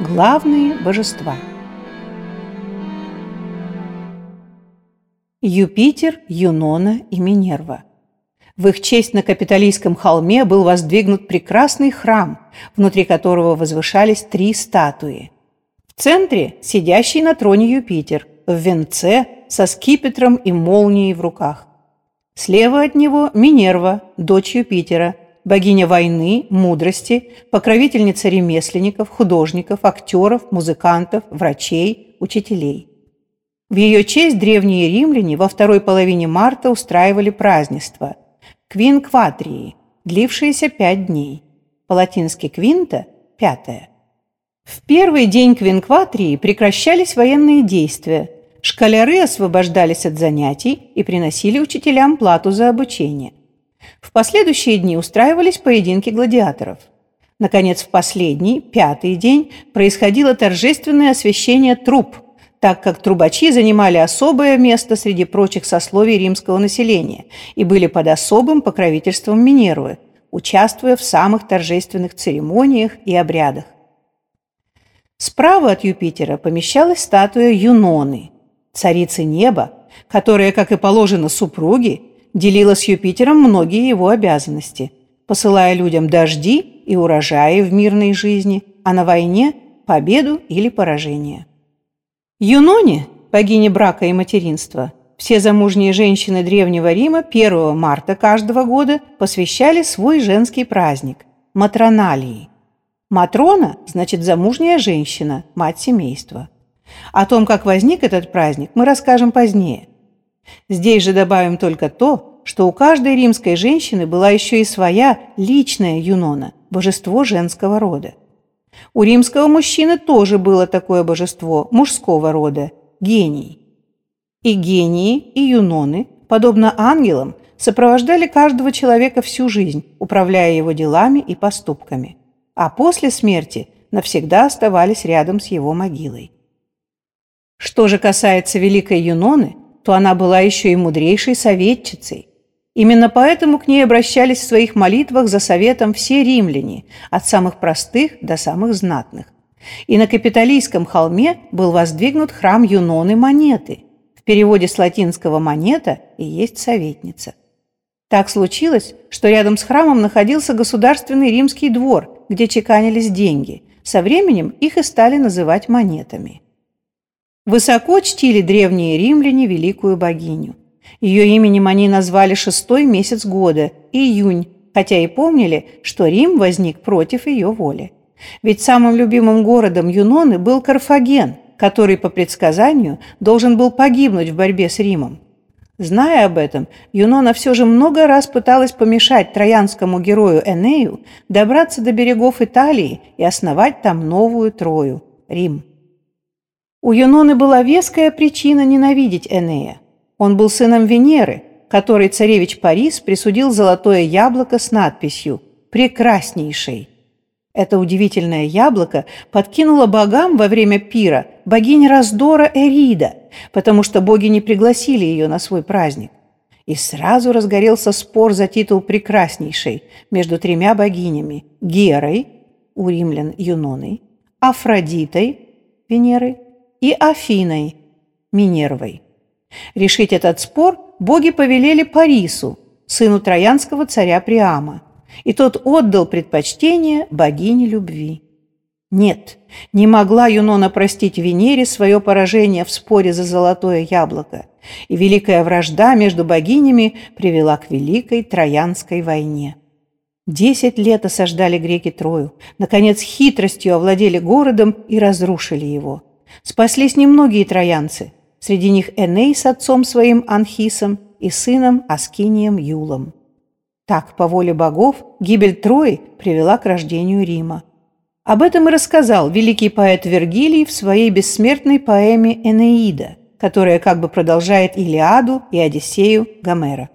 Главные божества Юпитер, Юнона и Минерва. В их честь на Капитолийском холме был воздвигнут прекрасный храм, внутри которого возвышались три статуи. В центре – сидящий на троне Юпитер, в венце со скипетром и молнией в руках. Слева от него – Минерва, дочь Юпитера – богиня войны, мудрости, покровительница ремесленников, художников, актеров, музыкантов, врачей, учителей. В ее честь древние римляне во второй половине марта устраивали празднество – квинкватрии, длившееся пять дней. По-латински «квинта» – пятое. В первый день квинкватрии прекращались военные действия, школяры освобождались от занятий и приносили учителям плату за обучение – в последующие дни устраивались поединки гладиаторов. Наконец, в последний, пятый день, происходило торжественное освящение труп, так как трубачи занимали особое место среди прочих сословий римского населения и были под особым покровительством Минервы, участвуя в самых торжественных церемониях и обрядах. Справа от Юпитера помещалась статуя Юноны, царицы неба, которая, как и положено супруге, делила с Юпитером многие его обязанности, посылая людям дожди и урожаи в мирной жизни, а на войне – победу или поражение. Юноне, богине брака и материнства, все замужние женщины Древнего Рима 1 марта каждого года посвящали свой женский праздник – Матроналии. Матрона – значит замужняя женщина, мать семейства. О том, как возник этот праздник, мы расскажем позднее – Здесь же добавим только то, что у каждой римской женщины была еще и своя личная Юнона, божество женского рода. У римского мужчины тоже было такое божество мужского рода – гений. И гении, и юноны, подобно ангелам, сопровождали каждого человека всю жизнь, управляя его делами и поступками, а после смерти навсегда оставались рядом с его могилой. Что же касается великой Юноны – то она была еще и мудрейшей советчицей. Именно поэтому к ней обращались в своих молитвах за советом все римляне, от самых простых до самых знатных. И на Капитолийском холме был воздвигнут храм Юноны Монеты. В переводе с латинского «монета» и есть советница. Так случилось, что рядом с храмом находился государственный римский двор, где чеканились деньги. Со временем их и стали называть монетами. Высоко чтили древние римляне великую богиню. Ее именем они назвали шестой месяц года – июнь, хотя и помнили, что Рим возник против ее воли. Ведь самым любимым городом Юноны был Карфаген, который, по предсказанию, должен был погибнуть в борьбе с Римом. Зная об этом, Юнона все же много раз пыталась помешать троянскому герою Энею добраться до берегов Италии и основать там новую Трою – Рим. У Юноны была веская причина ненавидеть Энея. Он был сыном Венеры, которой царевич Парис присудил золотое яблоко с надписью «Прекраснейший». Это удивительное яблоко подкинуло богам во время пира богиня раздора Эрида, потому что боги не пригласили ее на свой праздник. И сразу разгорелся спор за титул «прекраснейшей» между тремя богинями – Герой, у римлян Юноной, Афродитой, Венерой и Афиной, Минервой. Решить этот спор боги повелели Парису, сыну троянского царя Приама, и тот отдал предпочтение богине любви. Нет, не могла Юнона простить Венере свое поражение в споре за золотое яблоко, и великая вражда между богинями привела к великой Троянской войне. Десять лет осаждали греки Трою, наконец хитростью овладели городом и разрушили его – Спаслись немногие троянцы, среди них Эней с отцом своим Анхисом и сыном Аскинием Юлом. Так, по воле богов, гибель Трои привела к рождению Рима. Об этом и рассказал великий поэт Вергилий в своей бессмертной поэме «Энеида», которая как бы продолжает Илиаду и Одиссею Гомера.